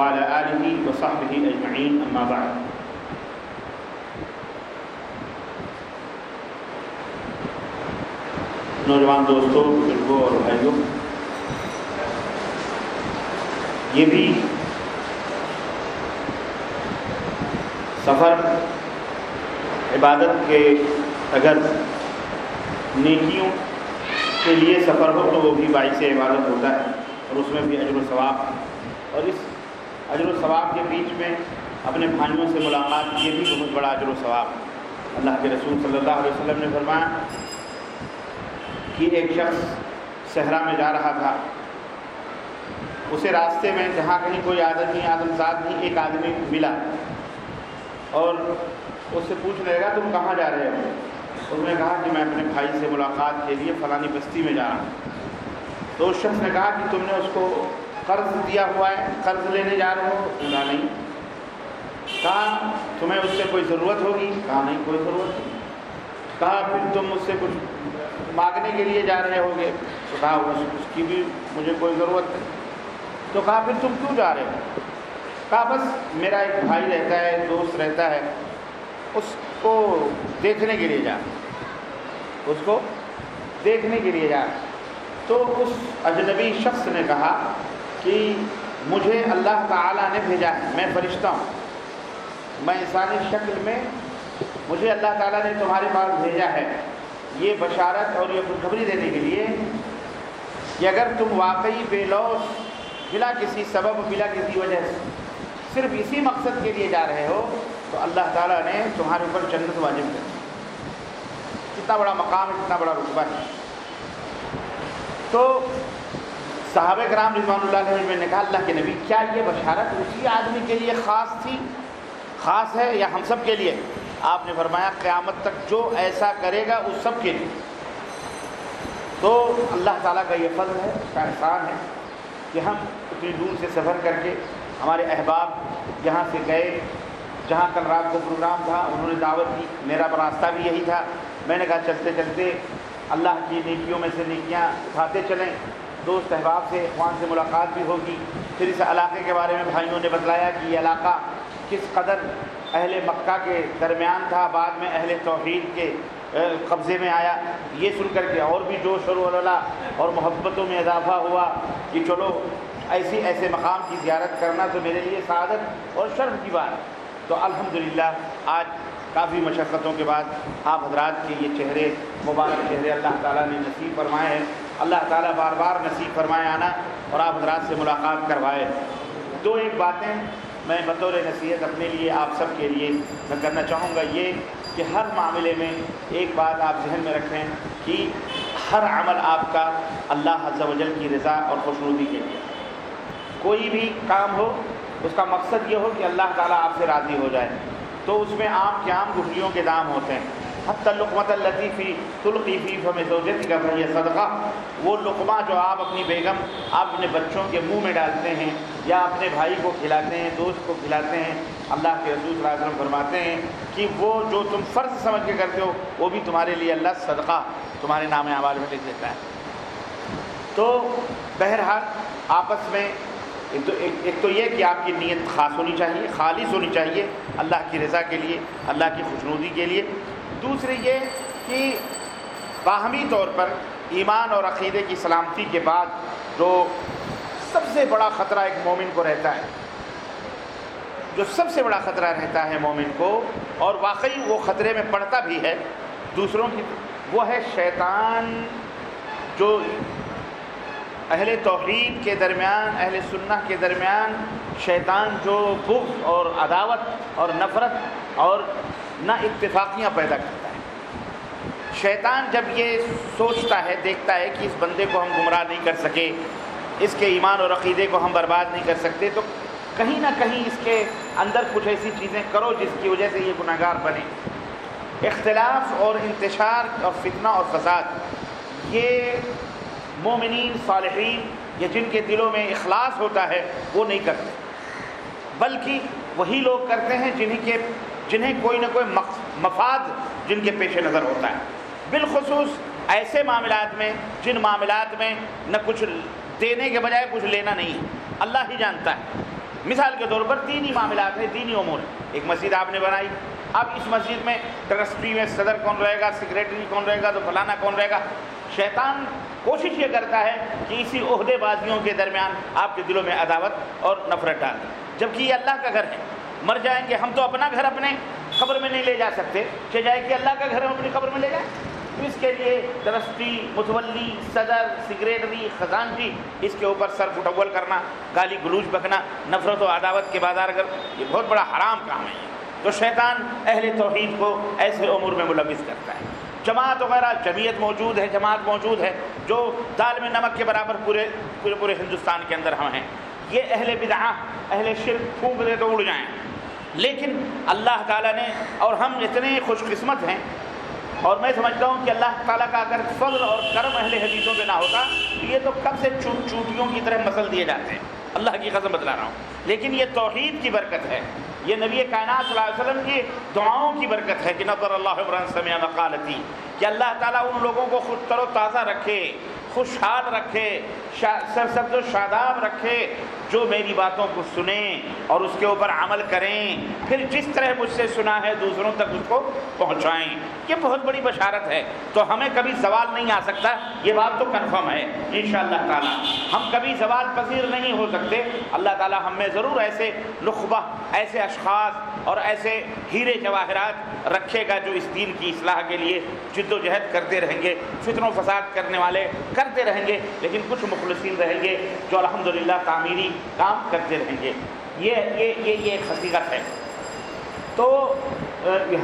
وعلى آله وصحبه أجمعين. أما بعد. نوجوان دوستوں بزرگوں اور بھائیوں یہ بھی سفر، عبادت کے اگر نیکیوں کے لیے سفر ہو تو وہ بھی باعث عبادت ہوتا ہے اور اس میں بھی اجر و ثواب اور اس اجر و ثواب کے بیچ میں اپنے بھائیوں سے ملاقات یہ بھی بہت بڑا اجر و ثواب اللہ کے رسول صلی اللہ علیہ وسلم نے فرمایا کہ ایک شخص صحرا میں جا رہا تھا۔ اسے راستے میں جہاں کہیں کوئی آدمی آدم زاد نہیں، ایک آدمی ملا۔ اور اس سے پوچھ لے گا تم کہاں جا رہے ہو؟ اس نے کہا کہ میں اپنے بھائی سے ملاقات کے لیے فلانی بستی میں جا رہا ہوں۔ تو اس شخص نے کہا کہ تم نے اس کو قرض دیا ہوا ہے، قرض لینے جا رہے ہو کہا نہیں۔ کہا، تمہیں اس سے کوئی ضرورت ہوگی؟ کہا نہیں، کوئی ضرورت نہیں۔ کہا، پھر تم اس سے کچھ مانگنے کے لیے جا رہے ہوگے؟ تو کہا اس کی بھی مجھے کوئی ضرورت نہیں۔ تو کہا، پھر تم کیوں جا رہے ہو؟ کہا، بس میرا ایک بھائی رہتا ہے دوست رہتا ہے، اس کو دیکھنے کے لیے جا۔ اس کو دیکھنے کے لیے جا۔ تو اس اجنبی شخص نے کہا کہ مجھے اللہ تعالیٰ نے بھیجا ہے، میں فرشتہ ہوں۔ میں انسانی شکل میں مجھے اللہ تعالیٰ نے تمہارے پاس بھیجا ہے۔ یہ بشارت اور یہ خوشخبری دینے کے لیے کہ اگر تم واقعی بے لوس بلا کسی سبب، بلا کسی وجہ سے صرف اسی مقصد کے لیے جا رہے ہو، تو اللہ تعالیٰ نے تمہارے اوپر جنت واجب کر کتنا بڑا مقام ہے کتنا بڑا رتبہ ہے۔ تو صحابہ کرام رضوان اللہ علیہ نے کہا، اللہ کے نبی کیا یہ بشارت اسی آدمی کے لیے خاص تھی؟ خاص ہے یا ہم سب کے لیے؟ آپ نے فرمایا، قیامت تک جو ایسا کرے گا، اس سب کے لیے۔ تو اللہ تعالیٰ کا یہ فضل ہے، اس کا احسان ہے کہ ہم اتنی دور سے سفر کر کے ہمارے احباب یہاں سے گئے۔ جہاں کل رات کو پروگرام تھا، انہوں نے دعوت دی۔ میرا راستہ بھی یہی تھا۔ میں نے کہا، چلتے چلتے اللہ کی نیکیوں میں سے نیکیاں اٹھاتے چلیں۔ دوست احباب سے وہاں سے ملاقات بھی ہوگی۔ پھر اس علاقے کے بارے میں بھائیوں نے بتلایا کہ یہ علاقہ کس قدر اہل مکہ کے درمیان تھا، بعد میں اہل توحید کے قبضے میں آیا۔ یہ سن کر کے اور بھی جوش و اللہ اور محبتوں میں اضافہ ہوا کہ چلو، ایسی ایسے مقام کی زیارت کرنا تو میرے لیے سعادت اور شرف کی بات۔ تو الحمدللہ، آج کافی مشقتوں کے بعد آپ حضرات کے یہ چہرے، مبارک چہرے اللہ تعالیٰ نے نصیب فرمائے ہیں۔ اللہ تعالیٰ بار بار نصیب فرمائے آنا اور آپ حضرات سے ملاقات کروائے۔ دو ایک باتیں میں بطور نصیحت اپنے لیے آپ سب کے لیے میں کرنا چاہوں گا۔ یہ کہ ہر معاملے میں ایک بات آپ ذہن میں رکھیں کہ ہر عمل آپ کا اللہ حض و جل کی رضا اور خوشنودی کے لیے۔ کوئی بھی کام ہو، اس کا مقصد یہ ہو کہ اللہ تعالیٰ آپ سے راضی ہو جائے۔ تو اس میں عام کے عام گٹھلیوں کے دام ہوتے ہیں۔ حت القمت الطیفی تلقیفی فم زوجتی کا بھائی صدقہ وہ لقمہ جو آپ اپنی بیگم، آپ اپنے بچوں کے منہ میں ڈالتے ہیں یا اپنے بھائی کو کھلاتے ہیں، دوست کو کھلاتے ہیں، اللہ کے رسول صلی اللہ علیہ وسلم فرماتے ہیں کہ وہ جو تم فرض سمجھ کے کرتے ہو، وہ بھی تمہارے لیے اللہ صدقہ، تمہارے نام اعمال میں لکھ دیتا ہے۔ تو بہرحال آپس میں ایک تو ایک تو یہ کہ آپ کی نیت خاص ہونی چاہیے، خالص ہونی چاہیے اللہ کی رضا کے لیے، اللہ کی خوشنودی کے لیے۔ دوسری یہ کہ باہمی طور پر ایمان اور عقیدے کی سلامتی کے بعد جو سب سے بڑا خطرہ ایک مومن کو رہتا ہے، جو سب سے بڑا خطرہ رہتا ہے مومن کو، اور واقعی وہ خطرے میں پڑتا بھی ہے، دوسروں کی وہ ہے شیطان جو اہل توحید کے درمیان، اہل سنہ کے درمیان شیطان جو بغض اور عداوت اور نفرت اور نہ اتفاقیاں پیدا کرتا ہے۔ شیطان جب یہ سوچتا ہے، دیکھتا ہے کہ اس بندے کو ہم گمراہ نہیں کر سکے، اس کے ایمان اور عقیدے کو ہم برباد نہیں کر سکتے، تو کہیں نہ کہیں اس کے اندر کچھ ایسی چیزیں کرو جس کی وجہ سے یہ گناہ گار بنے۔ اختلاف اور انتشار اور فتنہ اور فساد، یہ مومنین، صالحین یا جن کے دلوں میں اخلاص ہوتا ہے، وہ نہیں کرتے۔ بلکہ وہی لوگ کرتے ہیں جنہیں کے جنہیں کوئی نہ کوئی مفاد جن کے پیش نظر ہوتا ہے۔ بالخصوص ایسے معاملات میں، جن معاملات میں نہ کچھ دینے کے بجائے کچھ لینا نہیں۔ ہے اللہ ہی جانتا ہے۔ مثال کے طور پر دینی معاملات ہیں، دینی امور۔ ایک مسجد آپ نے بنائی۔ اب اس مسجد میں ٹرسٹی میں صدر کون رہے گا، سیکریٹری کون رہے گا، تو فلانا کون رہے گا؟ شیطان کوشش یہ کرتا ہے کہ اسی عہدے بازیوں کے درمیان آپ کے دلوں میں عداوت اور نفرت ڈال جبکہ یہ اللہ کا گھر ہے۔ مر جائیں گے، ہم تو اپنا گھر اپنے قبر میں نہیں لے جا سکتے۔ کہ جائے کہ اللہ کا گھر ہم اپنی قبر میں لے جائیں۔ اس کے لیے ٹرسٹی متولی، صدر سیکریٹری خزانچی اس کے اوپر سر فٹول کرنا، گالی گلوچ بکنا، نفرت و عداوت کے بازار اگر یہ بہت بڑا حرام کام ہے۔ تو شیطان اہل توحید کو ایسے امور میں ملوث کرتا ہے۔ جماعت وغیرہ، جمعیت موجود ہے، جماعت موجود ہے، جو دال میں نمک کے برابر پورے پورے پورے ہندوستان کے اندر ہم ہیں۔ یہ اہل بدعہ، اہل شرک پھونک دے تو اڑ جائیں۔ لیکن اللہ تعالیٰ نے اور ہم اتنے خوش قسمت ہیں اور میں سمجھتا ہوں کہ اللہ تعالیٰ کا اگر فضل اور کرم اہل حدیثوں پہ نہ ہوتا تو یہ تو کب سے چوٹ چوٹیوں کی طرح مسل دیے جاتے ہیں۔ اللہ کی قسم بتلا رہا ہوں۔ لیکن یہ توحید کی برکت ہے۔ یہ نبی کائنات صلی اللہ علیہ وسلم کی دعاؤں کی برکت ہے کہ نظر اللہ عبران سمیہ مقالتی۔ کہ اللہ تعالیٰ ان لوگوں کو خود تر و تازہ رکھے، خوشحال رکھے سرسبز و شاداب رکھے جو میری باتوں کو سنیں اور اس کے اوپر عمل کریں، پھر جس طرح مجھ سے سنا ہے دوسروں تک اس کو پہنچائیں۔ یہ بہت بڑی بشارت ہے۔ تو ہمیں کبھی زوال نہیں آ سکتا۔ یہ بات تو کنفرم ہے۔ ان شاء اللہ تعالیٰ۔ ہم کبھی زوال پذیر نہیں ہو سکتے۔ اللہ تعالیٰ ہم میں ضرور ایسے نخبہ، ایسے اشخاص اور ایسے ہیرے جواہرات رکھے گا جو اس دین کی اصلاح کے لیے جد و جہد کرتے رہیں گے فطر و فساد کرنے والے کرتے رہیں گے۔ لیکن کچھ مخلصین رہیں گے جو الحمدللہ تعمیری کام کرتے رہیں گے۔ یہ یہ یہ یہ ایک حقیقت ہے۔ تو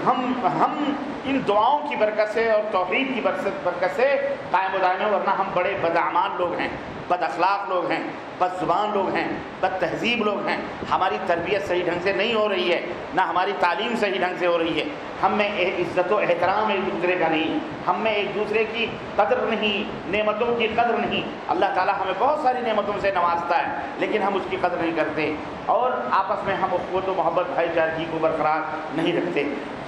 ہم ہم ان دعاؤں کی برکت سے اور توحید کی برکت سے قائم و دائم ورنہ ہم بڑے بدعمان لوگ ہیں، بد اخلاق لوگ ہیں، بد زبان لوگ ہیں، بد تہذیب لوگ ہیں۔ ہماری تربیت صحیح ڈھنگ سے نہیں ہو رہی ہے، نہ ہماری تعلیم صحیح ڈھنگ سے ہو رہی ہے۔ ہم میں عزت و احترام ایک دوسرے کا نہیں، ہم میں ایک دوسرے کی قدر نہیں، نعمتوں کی قدر نہیں۔ اللہ تعالیٰ ہمیں بہت ساری نعمتوں سے نوازتا ہے، لیکن ہم اس کی قدر نہیں کرتے۔ اور آپس میں ہم قوت و محبت، بھائی چارگی کو برقرار نہیں رکھتے۔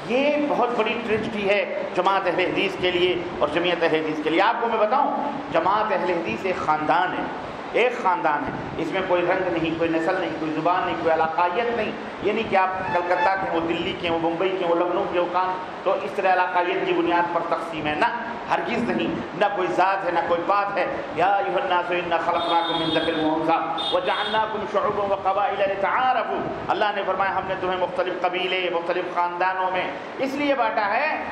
یہ بہت بڑی ٹریجڈی ہے جماعت اہل حدیث کے لیے اور جمعیت اہل حدیث کے لیے۔ آپ کو میں بتاؤں، جماعت اہل حدیث ایک خاندان ہے۔ ایک خاندان ہے۔ اس میں کوئی رنگ نہیں، کوئی نسل نہیں، کوئی زبان نہیں، کوئی علاقائیت نہیں۔ یہ نہیں کہ آپ کلکتہ کے وہ دلی کے وہ ممبئی کے وہ لکھنؤ کے وہ کام۔ تو اس طرح علاقائیت کی بنیاد پر تقسیم ہے۔ نہ ہرگز نہیں، نہ کوئی ذات ہے، نہ کوئی بات ہے۔ یا اللہ نے فرمایا، ہم نے تمہیں مختلف قبیلے، مختلف خاندانوں میں اس لیے بانٹا ہے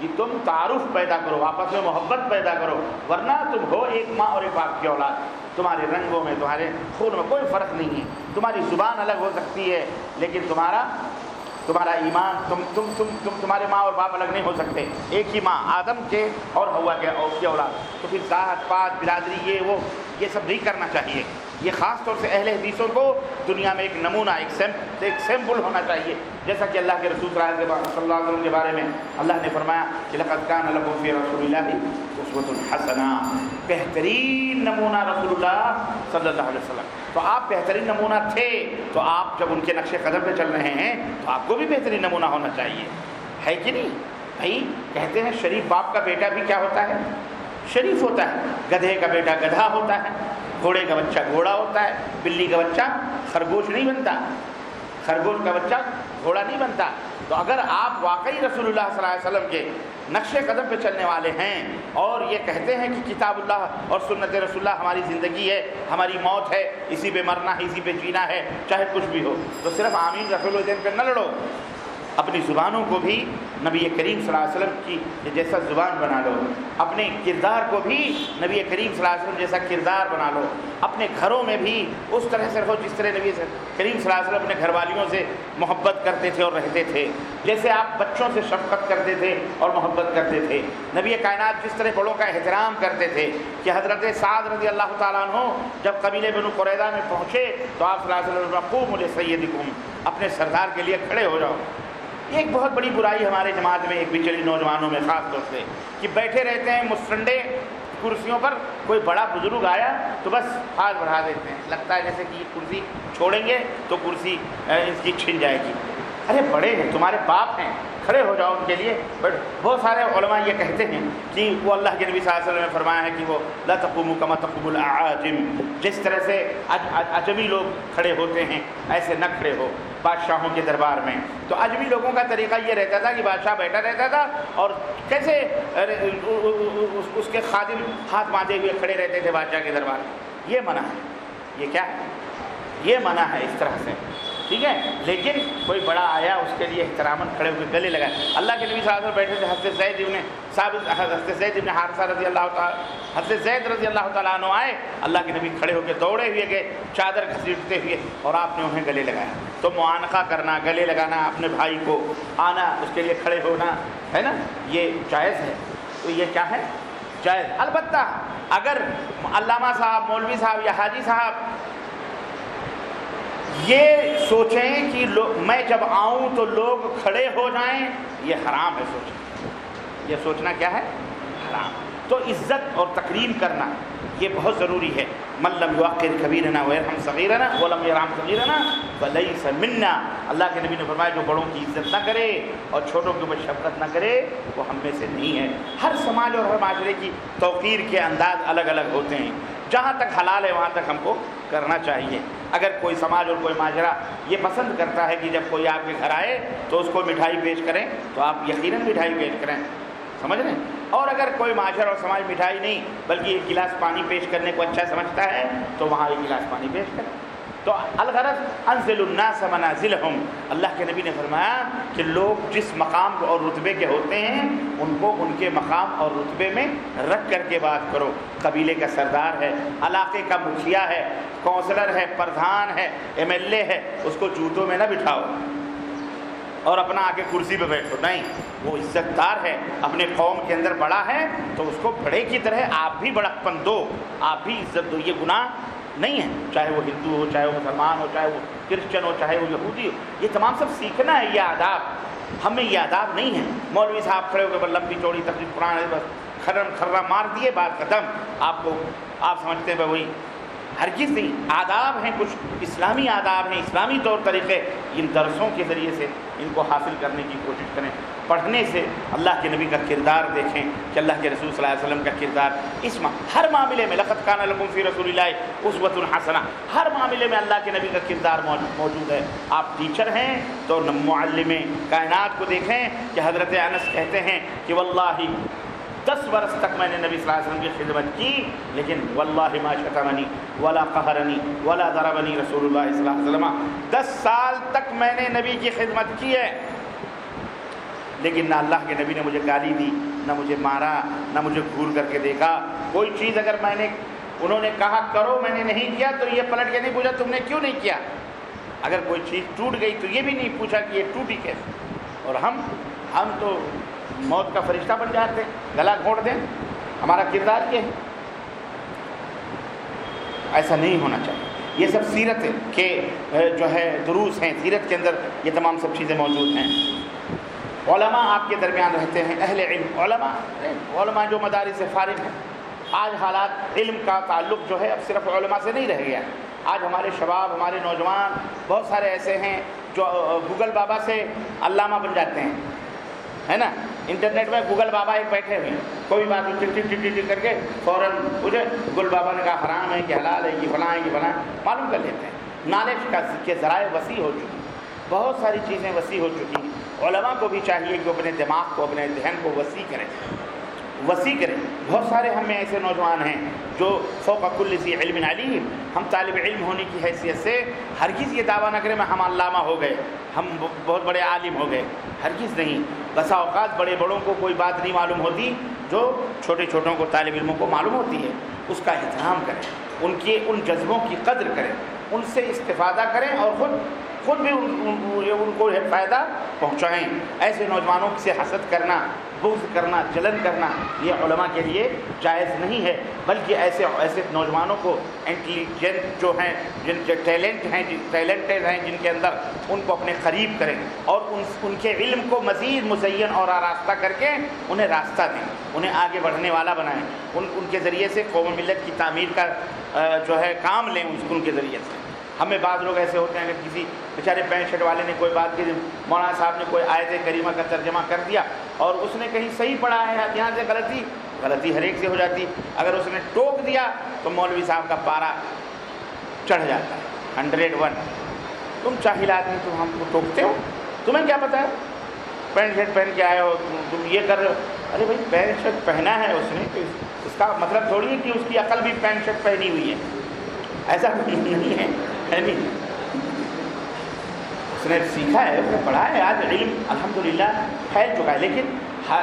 کہ تم تعارف پیدا کرو، آپس میں محبت پیدا کرو، ورنہ تم ہو ایک ماں اور ایک باپ کی اولاد۔ تمہارے رنگوں میں، تمہارے خون میں کوئی فرق نہیں ہے۔ تمہاری زبان الگ ہو سکتی ہے، لیکن تمہارا تمہارا ایمان، تم تم تم تم، تمہارے ماں اور باپ الگ نہیں ہو سکتے۔ ایک ہی ماں، آدم کے اور ہوا کے، اور کی اولاد۔ تو پھر ذات پات برادری، یہ وہ، یہ سب نہیں کرنا چاہیے۔ یہ خاص طور سے اہل حدیثوں کو دنیا میں ایک نمونہ، ایک سیم، ایک سیمپل ہونا چاہیے۔ جیسا کہ اللہ کے رسول صلی اللہ علیہ وسلم کے بارے میں اللہ نے فرمایا کہ لقد کان لکم فی رسول اللہ اسوۃ الحسنہ بہترین نمونہ رسول اللہ صلی اللہ علیہ وسلم۔ تو آپ بہترین نمونہ تھے، تو آپ جب ان کے نقش قدم پہ چل رہے ہیں، تو آپ کو بھی بہترین نمونہ ہونا چاہیے۔ ہے کہ نہیں؟ بھائی، کہتے ہیں شریف باپ کا بیٹا بھی کیا ہوتا ہے؟ شریف ہوتا ہے، گدھے کا بیٹا گدھا ہوتا ہے۔ گھوڑے کا بچہ گھوڑا ہوتا ہے، بلی کا بچہ خرگوش نہیں بنتا۔ خرگوش کا بچہ گھوڑا نہیں بنتا۔ تو اگر آپ واقعی رسول اللہ صلی اللہ علیہ وسلم کے نقش قدم پہ چلنے والے ہیں اور یہ کہتے ہیں کہ کتاب اللہ اور سنت رسول اللہ ہماری زندگی ہے، ہماری موت ہے، اسی پہ مرنا ہے، اسی پہ جینا ہے، چاہے کچھ بھی ہو۔ تو صرف آمین رسول الدین پہ نہ لڑو۔ اپنی زبانوں کو بھی نبی کریم صلی اللہ علیہ وسلم کی جیسا زبان بنا لو، اپنے کردار کو بھی نبی کریم صلی اللہ علیہ وسلم جیسا کردار بنا لو، اپنے گھروں میں بھی اس طرح سے رہو جس طرح نبی کریم صلی اللہ علیہ وسلم اپنے گھر والیوں سے محبت کرتے تھے اور رہتے تھے۔ جیسے آپ بچوں سے شفقت کرتے تھے اور محبت کرتے تھے۔ نبی کائنات جس طرح بڑوں کا احترام کرتے تھے کہ حضرت سعد رضی اللہ تعالیٰ عنہ جب قبیل بن قریدہ میں پہنچے تو آپ صلی اللہ علیہ وسلم خوب مجھے سید اپنے سردار کے لیے کھڑے ہو جاؤ۔ ایک بہت بڑی برائی ہمارے جماعت میں، ایک بچڑی نوجوانوں میں، خاص طور سے، کہ بیٹھے رہتے ہیں مسٹنڈے کرسیوں پر، کوئی بڑا بزرگ آیا تو بس ہاتھ بڑھا دیتے ہیں۔ لگتا ہے جیسے کہ یہ کرسی چھوڑیں گے تو کرسی اس کی چھن جائے گی۔ ارے بڑے ہیں، تمہارے باپ ہیں، کھڑے ہو جاؤ ان کے لیے۔ بٹ بہت سارے علماء یہ کہتے ہیں کہ وہ اللہ کے نبی صلی اللہ علیہ وسلم نے فرمایا ہے کہ وہ لا تقوم کما تقوم العاجم جس طرح سے اجمی لوگ کھڑے ہوتے ہیں، ایسے نہ کھڑے ہو بادشاہوں کے دربار میں۔ تو اجمی لوگوں کا طریقہ یہ رہتا تھا کہ بادشاہ بیٹھا رہتا تھا اور کیسے اس کے خادم ہاتھ باندھے ہوئے کھڑے رہتے تھے بادشاہ کے دربار میں۔ یہ منع ہے۔ یہ کیا ہے؟ یہ منع ہے اس طرح سے۔ ٹھیک ہے؟ لیکن کوئی بڑا آیا، اس کے لیے احترامن کھڑے ہوئے گلے لگائے۔ اللہ کے نبی صلی اللہ علیہ وسلم بیٹھے تھے، حضرت زید ابن صاحب حضرت زید ابن حارثہ رضی اللہ تعالیٰ، حضرت زید رضی اللہ تعالیٰ عنہ آئے۔ اللہ کے نبی کھڑے ہو کے دوڑے ہوئے گئے، چادر گھسیٹتے ہوئے، اور آپ نے انہیں گلے لگایا تو معانقہ کرنا، گلے لگانا اپنے بھائی کو، آنا، اس کے لیے کھڑے ہونا، ہے نا؟ یہ جائز ہے۔ تو یہ کیا ہے؟ جائز۔ البتہ اگر علامہ صاحب، مولوی صاحب یا حاجی صاحب یہ سوچیں کہ میں جب آؤں تو لوگ کھڑے ہو جائیں، یہ حرام ہے سوچیں یہ سوچنا کیا ہے؟ حرام۔ تو عزت اور تقریم کرنا، یہ بہت ضروری ہے۔ ملم یوقر کبیرنا ویرحم صغیرنا ولم یرحم صغیرنا ولیس منا۔ اللہ کے نبی نے فرمایا، جو بڑوں کی عزت نہ کرے اور چھوٹوں کے اوپر شفقت نہ کرے، وہ ہم میں سے نہیں ہے۔ ہر سماج اور ہر معاشرے کی توقیر کے انداز الگ الگ ہوتے ہیں۔ جہاں تک حلال ہے، وہاں تک ہم کو کرنا چاہیے۔ اگر کوئی سماج اور کوئی معاشرہ یہ پسند کرتا ہے کہ جب کوئی آپ کے گھر آئے تو اس کو مٹھائی پیش کریں، تو آپ یقیناً مٹھائی پیش کریں۔ سمجھ رہے ہیں؟ اور اگر کوئی معاشرہ اور سماج مٹھائی نہیں، بلکہ ایک گلاس پانی پیش کرنے کو اچھا سمجھتا ہے، تو وہاں ایک گلاس پانی پیش کریں۔ تو الغرض انزل الناس منازلہم. اللہ کے نبی نے فرمایا کہ لوگ جس مقام اور رتبے کے ہوتے ہیں، ان کو ان کے مقام اور رتبے میں رکھ کر کے بات کرو. قبیلے کا سردار ہے، علاقے کا مکھیا ہے کونسلر ہے، پردھان ہے ایم ایل اے ہے، اس کو جوتوں میں نہ بٹھاؤ. اور اپنا آگے کرسی پہ بیٹھو. نہیں، وہ عزت دار ہے، اپنے قوم کے اندر بڑا ہے، تو اس کو بڑے کی طرح آپ بھی بڑا پن دو، آپ بھی عزت دو. یہ گناہ نہیں ہے چاہے وہ ہندو ہو، چاہے وہ مسلمان ہو، چاہے وہ کرسچن ہو، چاہے وہ یہودی ہو، یہ تمام سب سیکھنا ہے، یہ آداب۔ ہمیں یہ آداب نہیں ہے مولوی صاحب کھڑے ہو کے بس لمبی چوڑی تقریب پرانے بس کھرم کھرا مار دیے، بات ختم۔ آپ کو، آپ سمجھتے ہیں وہی ہرگز نہیں۔ آداب ہیں کچھ اسلامی آداب ہیں، اسلامی طور طریقے۔ ان درسوں کے ذریعے سے ان کو حاصل کرنے کی کوشش کریں۔ پڑھنے سے اللہ کے نبی کا کردار دیکھیں کہ اللہ کے رسول صلی اللہ علیہ وسلم کا کردار۔ اس ہر معاملے میں لقت خان فی رسول اللہ عصوت الحسنہ ہر معاملے میں اللہ کے نبی کا کردار موجود ہے۔ آپ ٹیچر ہیں تو معلم کائنات کو دیکھیں کہ حضرت انس کہتے ہیں کہ واللہ دس برس تک میں نے نبی صلی اللہ علیہ وسلم کی خدمت کی، لیکن واللہ ما شتمنی ولا قہرنی ولا ضربنی رسول اللہ صلی اللہ علیہ وسلم۔ دس سال تک میں نے نبی کی خدمت کی ہے۔ لیکن نہ اللہ کے نبی نے مجھے گالی دی، نہ مجھے مارا، نہ مجھے گھور کر کے دیکھا۔ کوئی چیز اگر میں نے، انہوں نے کہا کرو، میں نے نہیں کیا تو یہ پلٹ کے نہیں پوچھا تم نے کیوں نہیں کیا؟ اگر کوئی چیز ٹوٹ گئی تو یہ بھی نہیں پوچھا کہ یہ ٹوٹی کیسے۔ اور ہم ہم تو موت کا فرشتہ بن جاتے گلا گھونٹ دیں۔ ہمارا کردار یہ ہے۔ ایسا نہیں ہونا چاہیے۔ یہ سب سیرت کے جو ہے، دروس ہیں۔ سیرت کے اندر یہ تمام سب چیزیں موجود ہیں۔ علماء آپ کے درمیان رہتے ہیں، اہل علم۔ علماء علماء جو مدارس سے فارغ ہیں۔ آج حالات علم کا تعلق جو ہے اب صرف علماء سے نہیں رہ گیا۔ آج ہمارے شباب، ہمارے نوجوان بہت سارے ایسے ہیں جو گوگل بابا سے علامہ بن جاتے ہیں۔ ہے نا؟ انٹرنیٹ میں گوگل بابا ایک بیٹھے ہوئے کوئی بات ٹی کر کے فوراً مجھے گل بابا نے کہا، حرام ہے کہ حلال ہے کہ فلاں ہے کہ فلاں معلوم کر لیتے ہیں۔ نالج کا کے ذرائع وسیع ہو چکی بہت ساری چیزیں وسیع ہو چکی علماء کو بھی چاہیے کہ اپنے دماغ کو، اپنے ذہن کو وسیع کریں۔ وسیع کریں۔ بہت سارے ہم میں ایسے نوجوان ہیں جو فوق کل سی علم علیم، ہم طالب علم ہونے کی حیثیت سے ہرگز یہ دعویٰ نہ کریں میں ہم علامہ ہو گئے، ہم بہت بڑے عالم ہو گئے، ہرگز نہیں۔ بسا اوقات بڑے بڑوں کو کوئی بات نہیں معلوم ہوتی جو چھوٹے چھوٹوں کو طالب علموں کو معلوم ہوتی ہے۔ اس کا احترام کریں، ان کے، ان جذبوں کی قدر کریں، ان سے استفادہ کریں اور خود خود بھی ان کو فائدہ پہنچائیں۔ ایسے نوجوانوں سے حسد کرنا بغض کرنا، جلن کرنا یہ علماء کے لیے جائز نہیں ہے۔ بلکہ ایسے ایسے نوجوانوں کو انٹیلیجنٹ جو ہیں، جن جو ٹیلنٹ ہیں، جن ٹیلنٹڈ ہیں، جن کے اندر ان کو اپنے قریب کریں اور ان ان کے علم کو مزید مزین اور آراستہ کر کے انہیں راستہ دیں، انہیں آگے بڑھنے والا بنائیں۔ ان ان کے ذریعے سے قوم ملت کی تعمیر کا جو ہے، کام لیں ان کے ذریعے سے۔ ہمیں بعض لوگ ایسے ہوتے ہیں اگر کسی بیچارے پینٹ شرٹ والے نے کوئی بات کی، مولانا صاحب نے کوئی آیت کریمہ کا ترجمہ کر دیا اور اس نے کہیں صحیح پڑھا ہے، یہاں سے غلطی غلطی ہر ایک سے ہو جاتی۔ اگر اس نے ٹوک دیا تو مولوی صاحب کا پارا چڑھ جاتا ہے۔ Hundred one. تم چاہیل آدمی، تم ہم کو ٹوکتے ہو؟ تمہیں کیا پتا ہے؟ پینٹ شرٹ پہن کے آئے ہو، تم یہ کر رہے ہو۔ ارے بھائی پینٹ شرٹ پہنا ہے اس نے اس کا مطلب تھوڑی ہے کہ اس کی عقل بھی پینٹ شرٹ پہنی ہوئی ہے۔ ایسا نہیں ہے۔ یعنی اس نے سیکھا ہے، اس نے پڑھا ہے، آج علم، الحمدللہ پھیل چکا ہے۔ لیکن ہر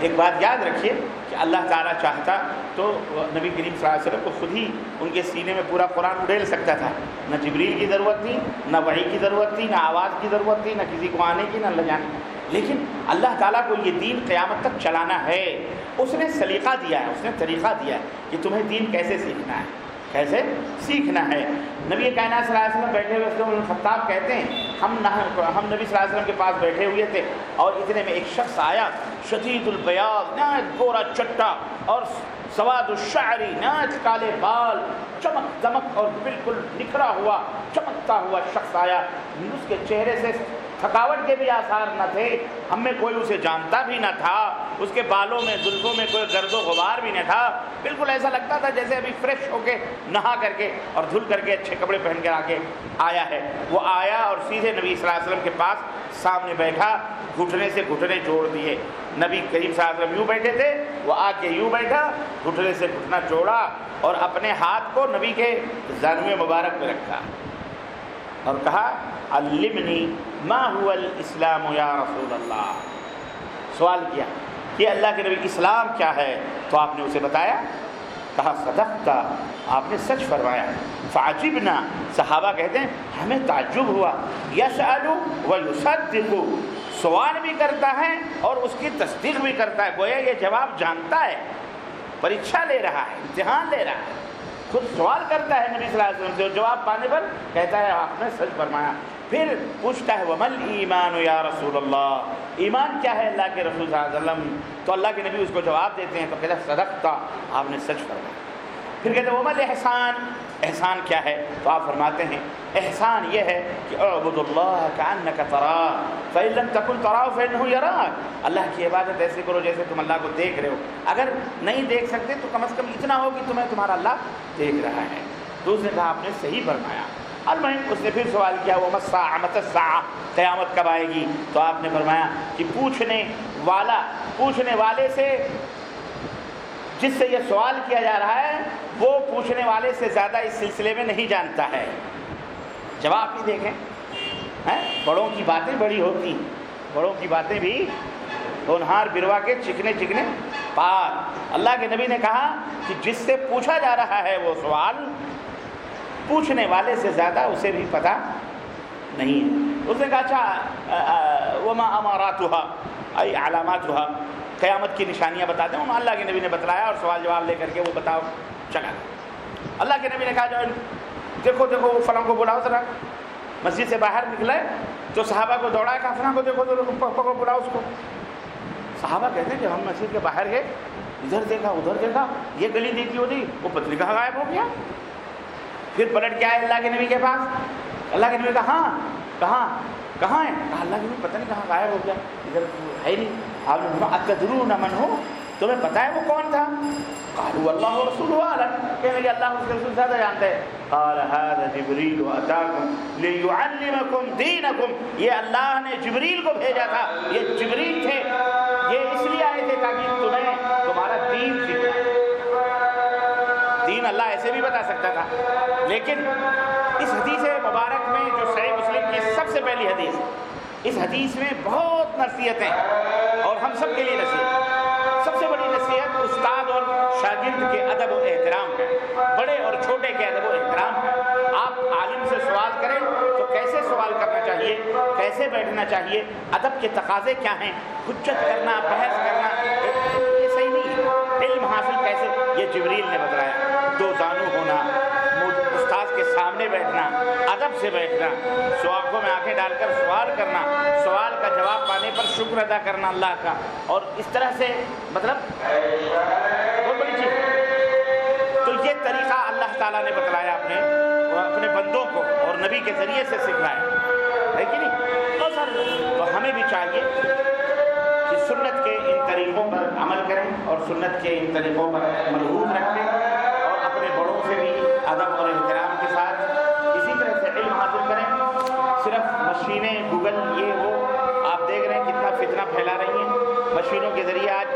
ایک بات یاد رکھیے کہ اللہ تعالیٰ چاہتا تو نبی کریم صلی اللہ علیہ وسلم کو خود ہی ان کے سینے میں پورا قرآن اڈیل سکتا تھا۔ نہ جبریل کی ضرورت تھی، نہ وحی کی ضرورت تھی، نہ آواز کی ضرورت تھی، نہ کسی کو آنے کی، نہ لے جانے کی۔ لیکن اللہ تعالیٰ کو یہ دین قیامت تک چلانا ہے۔ اس نے سلیقہ دیا ہے، اس نے طریقہ دیا ہے کہ تمہیں دین کیسے سیکھنا ہے۔ کیسے سیکھنا ہے۔ نبی کائنات صلی اللہ علیہ وسلم بیٹھے ہوئے خطاب کہتے ہیں، ہم نہ ہم نبی صلی اللہ علیہ وسلم کے پاس بیٹھے ہوئے تھے اور اتنے میں ایک شخص آیا، شدید البیاض نہایت گورا چٹا اور سواد الشعری نہایت کالے بال، چمک دمک اور بالکل نکھرا ہوا، چمکتا ہوا شخص آیا۔ اس کے چہرے سے تھکاوٹ کے بھی آثار نہ تھے، ہم میں کوئی اسے جانتا بھی نہ تھا، اس کے بالوں میں، زلفوں میں کوئی گرد و غبار بھی نہ تھا۔ بالکل ایسا لگتا تھا جیسے ابھی فریش ہو کے نہا کر کے اور دھل کر کے اچھے کپڑے پہن کر آ کے آیا ہے۔ وہ آیا اور سیدھے نبی صلی اللہ علیہ وسلم کے پاس سامنے بیٹھا، گھٹنے سے گھٹنے جوڑ دیے۔ نبی کریم صلی اللہ علیہ وسلم یوں بیٹھے تھے، وہ آ کے یوں بیٹھا، گھٹنے سے گھٹنا جوڑا اور اپنے ہاتھ کو نبی کے زانو مبارک میں رکھا۔ اور کہا، علمنی ما هو الاسلام یا رسول اللہ؟ سوال کیا کہ اللہ کے نبی اسلام کیا ہے؟ تو آپ نے اسے بتایا، کہا صدقتا آپ نے سچ فرمایا، فعجبنا. صحابہ کہتے ہیں، ہمیں تعجب ہوا یسالو ویصدقو سوال بھی کرتا ہے اور اس کی تصدیق بھی کرتا ہے، گویا یہ جواب جانتا ہے پریچھا لے رہا ہے، امتحان لے رہا ہے۔ خود سوال کرتا ہے نبی صلی اللہ علیہ وسلم سے جواب پانے پر کہتا ہے ہاں، آپ نے سچ فرمایا۔ پھر پوچھتا ہے ومل ایمان یا رسول اللہ ایمان کیا ہے اللہ کے رسول صلی اللہ علیہ وسلم؟ تو اللہ کے نبی اس کو جواب دیتے ہیں، تو کہتا ہے صدق تھا آپ نے سچ فرمایا۔ پھر کہتے ہیں ومل احسان احسان کیا ہے؟ تو آپ فرماتے ہیں، احسان یہ ہے کہ اعبد اللہ کا ترا فعلم تکن تراؤ فن یرا اللہ کی عبادت ایسے کرو جیسے تم اللہ کو دیکھ رہے ہو۔ اگر نہیں دیکھ سکتے تو کم از کم اتنا ہو کہ تمہیں تمہارا اللہ دیکھ رہا ہے۔ تو اس نے کہا آپ نے صحیح فرمایا۔ المہم اس نے پھر سوال کیا وہ مسا متسا قیامت کب آئے گی؟ تو آپ نے فرمایا کہ پوچھنے والا، پوچھنے والے سے جس سے یہ سوال کیا جا رہا ہے، وہ پوچھنے والے سے زیادہ اس سلسلے میں نہیں جانتا ہے۔ جواب بھی دیکھیں۔ بڑوں کی باتیں بڑی ہوتی بڑوں کی باتیں بھی ہونہار بروا کے چکنے چکنے پار۔ اللہ کے نبی نے کہا کہ جس سے پوچھا جا رہا ہے وہ سوال، پوچھنے والے سے زیادہ اسے بھی پتہ نہیں ہے۔ اس نے کہا اچھا وما امارات ہوا ائی علامات ہوا قیامت کی نشانیاں بتا دیں اللہ کے نبی نے بتلایا اور سوال جواب لے کر کے وہ بتاؤ، چلا۔ اللہ کے نبی نے کہا، جو دیکھو دیکھو، وہ فلاں کو بلاؤ ذرا۔ مسجد سے باہر نکلے تو صحابہ کو دوڑا کہا، فلاں کو دیکھو تو بلاؤ اس کو۔ صحابہ کہتے ہیں کہ ہم مسجد کے باہر گئے ادھر دیکھا ادھر دیکھا، یہ گلی دیکھی ہوتی وہ پتلی کہاں غائب ہو گیا۔ پھر پلٹ کے آئے اللہ کے نبی کے پاس۔ اللہ کے نبی کہا ہاں کہاں کہاں ہے کہا، اللہ کے نبی پتہ نہیں کہاں غائب ہو گیا، ادھر ہے نہیں۔ آپ نے من ہو تمہیں پتہ ہے وہ کون تھا؟ قالوا اللہ رسول عالم کہنے لگے اللہ اس کے رسول زیادہ جانتے ہیں۔ قال هذا جبریل اتاکم لیعلمکم دینکم یہ اللہ نے جبریل کو بھیجا تھا۔ یہ جبریل تھے۔ یہ اس لیے آئے تھے تاکہ تمہیں تمہارا دین سکھائے دین اللہ ایسے بھی بتا سکتا تھا۔ لیکن اس حدیث مبارک میں جو صحیح مسلم کی سب سے پہلی حدیث اس حدیث میں بہت نصیحتیں اور ہم سب کے لیے نصیحت سب سے بڑی نصیحت استاد اور شاگرد کے ادب و احترام ہے۔ بڑے اور چھوٹے کے ادب و احترام ہے۔ آپ عالم سے سوال کریں تو کیسے سوال کرنا چاہیے؟ کیسے بیٹھنا چاہیے؟ ادب کے تقاضے کیا ہیں؟ حجت کرنا، بحث کرنا، یہ صحیح نہیں ہے۔ علم حاصل کیسے؟ یہ جبریل نے بتلایا۔ دو زانو ہونا۔ کے سامنے بیٹھنا، ادب سے بیٹھنا سواقوں میں آنکھیں ڈال کر سوال کرنا، سوال کا جواب پانے پر شکر ادا کرنا اللہ کا۔ اور اس طرح سے مطلب بہت بڑی چیز۔ تو یہ طریقہ اللہ تعالیٰ نے بتلایا اپنے اپنے بندوں کو اور نبی کے ذریعے سے سکھلایا۔ ہے کہ نہیں؟ بہت سارے تو ہمیں بھی چاہیے کہ سنت کے ان طریقوں پر عمل کریں اور سنت کے ان طریقوں پر مضبوط رکھیں اور اپنے بڑوں سے بھی ادب اور احترام کے ساتھ اسی طرح سے علم حاصل کریں۔ صرف مشینیں گوگل یہ وہ، آپ دیکھ رہے ہیں کتنا فتنہ پھیلا رہی ہیں۔ مشینوں کے ذریعے آج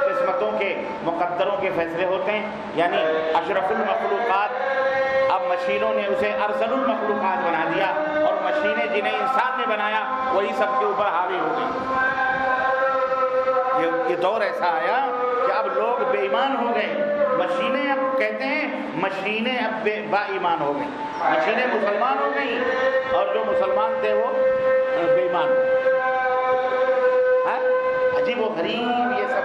قسمتوں کے مقدروں کے فیصلے ہوتے ہیں۔ یعنی اشرف المخلوقات، اب مشینوں نے اسے ارسل المخلوقات بنا دیا اور مشینیں جنہیں انسان نے بنایا، وہی سب کے اوپر حاوی ہو گئی یہ دور ایسا آیا کہ اب لوگ بے ایمان ہو گئے۔ مشینیں اب کہتے ہیں مشینیں اب بے با ایمان ہو گئی مشینیں مسلمان ہو گئی اور جو مسلمان تھے وہ بے ایمان۔ ہاں؟ عجیب و غریب یہ سب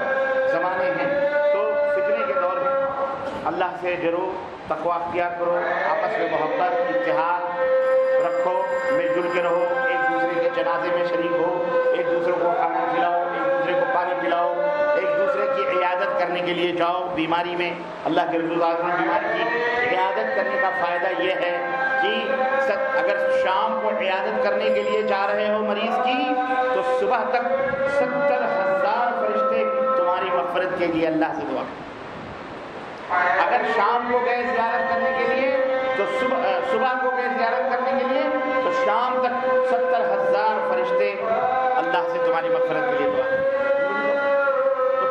زمانے ہیں۔ تو فتنے کے دور میں اللہ سے ڈرو تقوا اختیار کرو، آپس میں محبت، اتحاد رکھو، مل جل کے رہو، ایک دوسرے کے جنازے میں شریک ہو، ایک دوسرے کو کھانا کھلاؤ، ایک دوسرے کو پانی پلاؤ۔ کی عیادت کرنے کے لیے جاؤ بیماری میں۔ اللہ کے رسول نے بیماری کی عیادت کرنے کا فائدہ یہ ہے کہ اگر شام کو عیادت کرنے کے لیے جا رہے ہو مریض کی، تو صبح تک ستر ہزار فرشتے تمہاری مغفرت کے لیے اللہ سے دعا اگر شام کو گئے زیارت کرنے کے لیے، تو صبح صبح کو گئے زیارت کرنے کے لیے، تو شام تک ستر ہزار فرشتے اللہ سے تمہاری مغفرت کے لیے دعا تو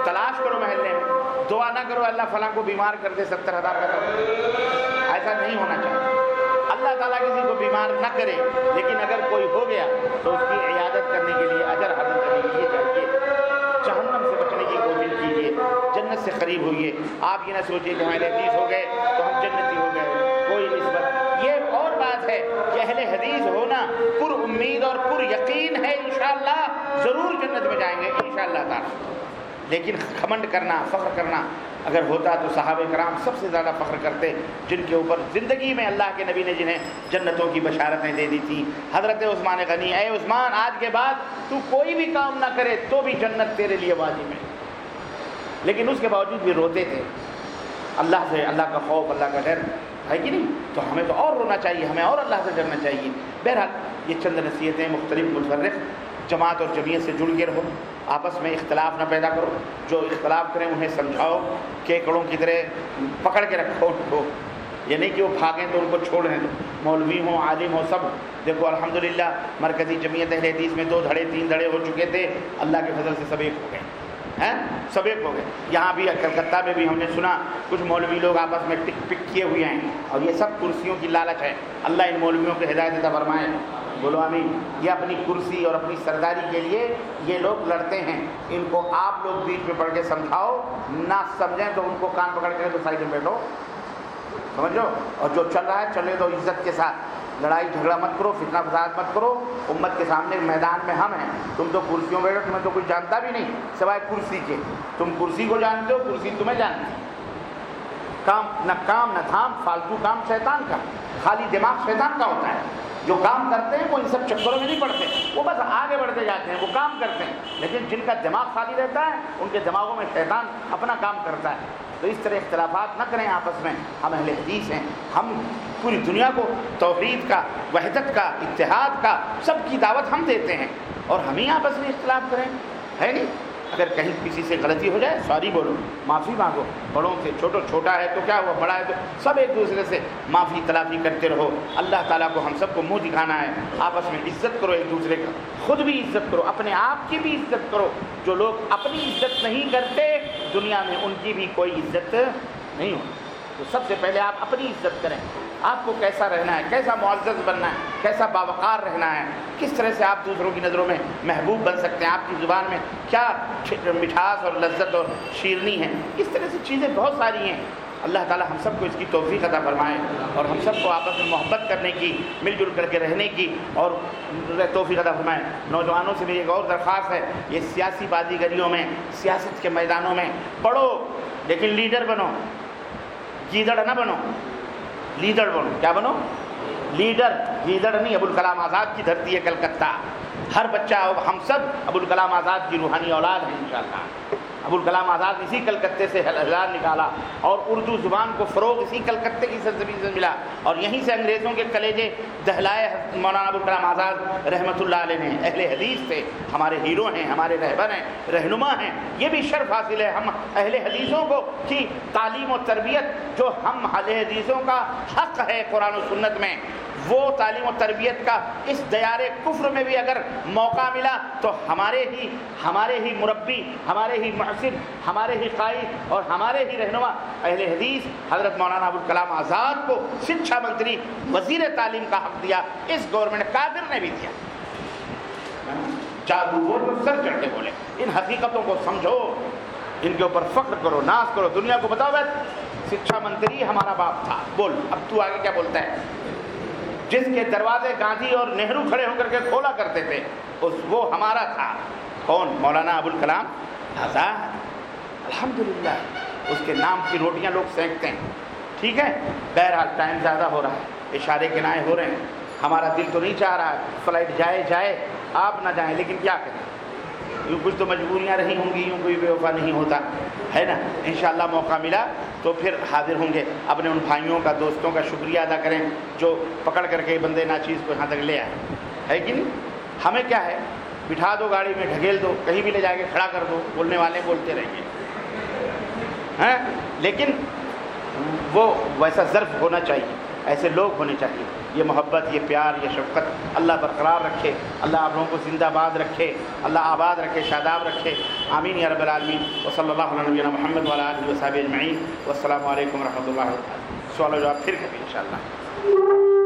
تلاش کرو محلے میں۔ دعا نہ کرو، اللہ فلاں کو بیمار کر دے، ستر ہزار کا ایسا نہیں ہونا چاہیے۔ اللہ تعالیٰ کسی کو بیمار نہ کرے، لیکن اگر کوئی ہو گیا تو اس کی عیادت کرنے کے لیے اجر حاصل کرنے کے لیے چاہیے جہنم سے بچنے کی کوشش کیجیے۔ جنت سے قریب ہوئیے۔ آپ یہ نہ سوچیے کہ ہمارے حدیث ہو گئے تو ہم جنتی ہو گئے۔ کوئی نسبت۔ یہ اور بات ہے کہ اہل حدیث ہونا پر امید اور پر یقین ہے، انشاءاللہ ضرور جنت میں جائیں گے، انشاءاللہ تعالی۔ لیکن کھمنڈ کرنا، فخر کرنا اگر ہوتا تو صحابہ کرام سب سے زیادہ فخر کرتے، جن کے اوپر زندگی میں اللہ کے نبی نے جنہیں جنتوں کی بشارتیں دے دی تھی۔ حضرت عثمان غنی، اے عثمان، آج کے بعد تو کوئی بھی کام نہ کرے تو بھی جنت تیرے لیے واجب ہے۔ لیکن اس کے باوجود بھی روتے تھے۔ اللہ سے، اللہ کا خوف، اللہ کا ڈر، ہے کہ نہیں؟ تو ہمیں تو اور رونا چاہیے، ہمیں اور اللہ سے ڈرنا چاہیے۔ بہرحال یہ چند نصیحتیں مختلف متفرق جماعت اور جمعیت سے جڑ کے رہو۔ آپس میں اختلاف نہ پیدا کرو۔ جو اختلاف کریں انہیں سمجھاؤ، کیکڑوں کی طرح پکڑ کے رکھو۔ ان کو یہ نہیں کہ وہ بھاگیں تو ان کو چھوڑ دیں۔ مولوی ہوں، عالم ہوں، سب۔ دیکھو، الحمدللہ، مرکزی جمعیت اہل حدیث میں دو دھڑے، تین دھڑے ہو چکے تھے۔ اللہ کے فضل سے سب ایک ہو گئے۔ ہیں؟ سب ایک ہو گئے۔ یہاں بھی کلکتہ میں بھی ہم نے سنا، کچھ مولوی لوگ آپس میں ٹک پک کیے ہوئے ہیں۔ اور یہ سب کرسیوں کی لالچ ہے۔ اللہ ان مولویوں کے ہدایت فرمائے۔ بولو آمین۔ یہ اپنی کرسی اور اپنی سرداری کے لیے یہ لوگ لڑتے ہیں۔ ان کو آپ لوگ بیچ میں پڑھ کے سمجھاؤ۔ نہ سمجھیں تو ان کو کان پکڑ کے تو سائڈ میں بیٹھو۔ سمجھو اور جو چل رہا ہے، چلے تو عزت کے ساتھ۔ لڑائی جھگڑا مت کرو، فتنہ فساد مت کرو۔ امت کے سامنے میدان میں ہم ہیں۔ تم تو کرسیوں بیٹھو تمہیں تو کچھ جانتا بھی نہیں، سوائے کرسی کے۔ تم کرسی کو جانتے ہو، کرسی تمہیں جانتی کام، نہ کام، نہ دھام، فالتو کام شیطان کا، خالی دماغ شیطان کا ہوتا ہے۔ جو کام کرتے ہیں، وہ ان سب چکروں میں نہیں پڑتے۔ وہ بس آگے بڑھتے جاتے ہیں، وہ کام کرتے ہیں۔ لیکن جن کا دماغ خالی رہتا ہے، ان کے دماغوں میں شیطان اپنا کام کرتا ہے۔ تو اس طرح اختلافات نہ کریں آپس میں۔ ہم اہل حدیث ہیں۔ ہم پوری دنیا کو توحید کا، وحدت کا، اتحاد کا، سب کی دعوت ہم دیتے ہیں۔ اور ہم ہی آپس میں اختلاف کریں۔ ہے نہیں؟ اگر کہیں کسی سے غلطی ہو جائے، سوری بولو، معافی مانگو۔ بڑوں سے چھوٹو چھوٹا ہے تو کیا ہوا؟ بڑا ہے تو سب ایک دوسرے سے معافی، تلافی کرتے رہو۔ اللہ تعالیٰ کو ہم سب کو منہ دکھانا ہے۔ آپس میں عزت کرو ایک دوسرے کا۔ خود بھی عزت کرو، اپنے آپ کی بھی عزت کرو۔ جو لوگ اپنی عزت نہیں کرتے، دنیا میں ان کی بھی کوئی عزت نہیں ہو تو سب سے پہلے آپ اپنی عزت کریں۔ آپ کو کیسا رہنا ہے؟ کیسا معزز بننا ہے؟ کیسا باوقار رہنا ہے؟ کس طرح سے آپ دوسروں کی نظروں میں محبوب بن سکتے ہیں؟ آپ کی زبان میں کیا مٹھاس اور لذت اور شیرنی ہے؟ اس طرح سے چیزیں بہت ساری ہیں۔ اللہ تعالی ہم سب کو اس کی توفیق عطا فرمائے اور ہم سب کو آپس میں محبت کرنے کی، مل جل کر کے رہنے کی اور توفیق عطا فرمائے۔ نوجوانوں سے میری ایک اور درخواست ہے، یہ سیاسی بازی گریوں میں، سیاست کے میدانوں میں پڑھو، لیکن لیڈر بنو، گیدڑ نہ بنو۔ لیڈر بنو کیا بنو لیڈر لیڈر نہیں، ابو الکلام آزاد کی دھرتی ہے کلکتہ۔ ہر بچہ ہم سب ابو الکلام آزاد کی روحانی اولاد ہیں، انشاءاللہ۔ ابوالکلام آزاد اسی کلکتے سے ہزار نکالا اور اردو زبان کو فروغ اسی کلکتے کی سرزمین سے ملا اور یہیں سے انگریزوں کے کلیجے دہلائے مولانا ابوالکلام آزاد رحمۃ اللہ علیہ نے، اہل حدیث سے ہمارے ہیرو ہیں، ہمارے رہبر ہیں، رہنما ہیں، یہ بھی شرف حاصل ہے ہم اہل حدیثوں کو کی تعلیم و تربیت جو ہم اہل حدیثوں کا حق ہے قرآن و سنت میں۔ وہ تعلیم و تربیت کا اس دیار کفر میں بھی اگر موقع ملا تو ہمارے ہی ہمارے ہی مربی، ہمارے ہی محسن، ہمارے ہی قائد اور ہمارے ہی رہنما اہل حدیث، حضرت مولانا ابوالکلام آزاد کو شکشا منتری، وزیر تعلیم کا حق دیا، اس گورنمنٹ کافر نے بھی دیا۔ جادو سر چڑھ کے بولے۔ ان حقیقتوں کو سمجھو۔ ان کے اوپر فخر کرو ناس کرو، دنیا کو بتاؤ۔ بس شکشا منتری ہمارا باپ تھا۔ بول، اب تو آگے کیا بولتا ہے؟ جس کے دروازے گاندھی اور نہرو کھڑے ہو کر کے کھولا کرتے تھے، اس وہ ہمارا تھا۔ کون؟ مولانا ابوالکلام آزاد۔ الحمد للہ اس کے نام کی روٹیاں لوگ سینکتے ہیں۔ ٹھیک ہے؟ بہرحال ٹائم زیادہ ہو رہا ہے۔ اشارے کے ہو رہے ہیں۔ ہمارا دل تو نہیں چاہ رہا فلائٹ جائے جائے، آپ نہ جائیں، لیکن کیا کریں؟ یوں کچھ تو مجبوریاں رہی ہوں گی، یوں کوئی بے وفا نہیں ہوتا۔ ہے نا؟ انشاءاللہ موقع ملا تو پھر حاضر ہوں گے۔ اپنے ان بھائیوں کا، دوستوں کا شکریہ ادا کریں جو پکڑ کر کے بندے ناچیز کو یہاں تک لے آئے۔ ہے کہ نہیں؟ ہمیں کیا ہے؟ بٹھا دو گاڑی میں، ڈھکیل دو، کہیں بھی لے جا کے کھڑا کر دو، بولنے والے بولتے رہیں گے۔ ہیں؟ لیکن وہ ویسا ظرف ہونا چاہیے، ایسے لوگ ہونے چاہیے۔ یہ محبت، یہ پیار، یہ شفقت اللہ برقرار رکھے، اللہ آپ لوگوں کو زندہ باد رکھے، اللہ آباد رکھے، شاداب رکھے۔ آمین یا رب العالمین۔ و صلی اللہ علیہ محمد والا علیہ وصحب اجمعین۔ والسلام علیکم و رحمۃ اللہ سوال و جواب پھر کبھی ان شاء اللہ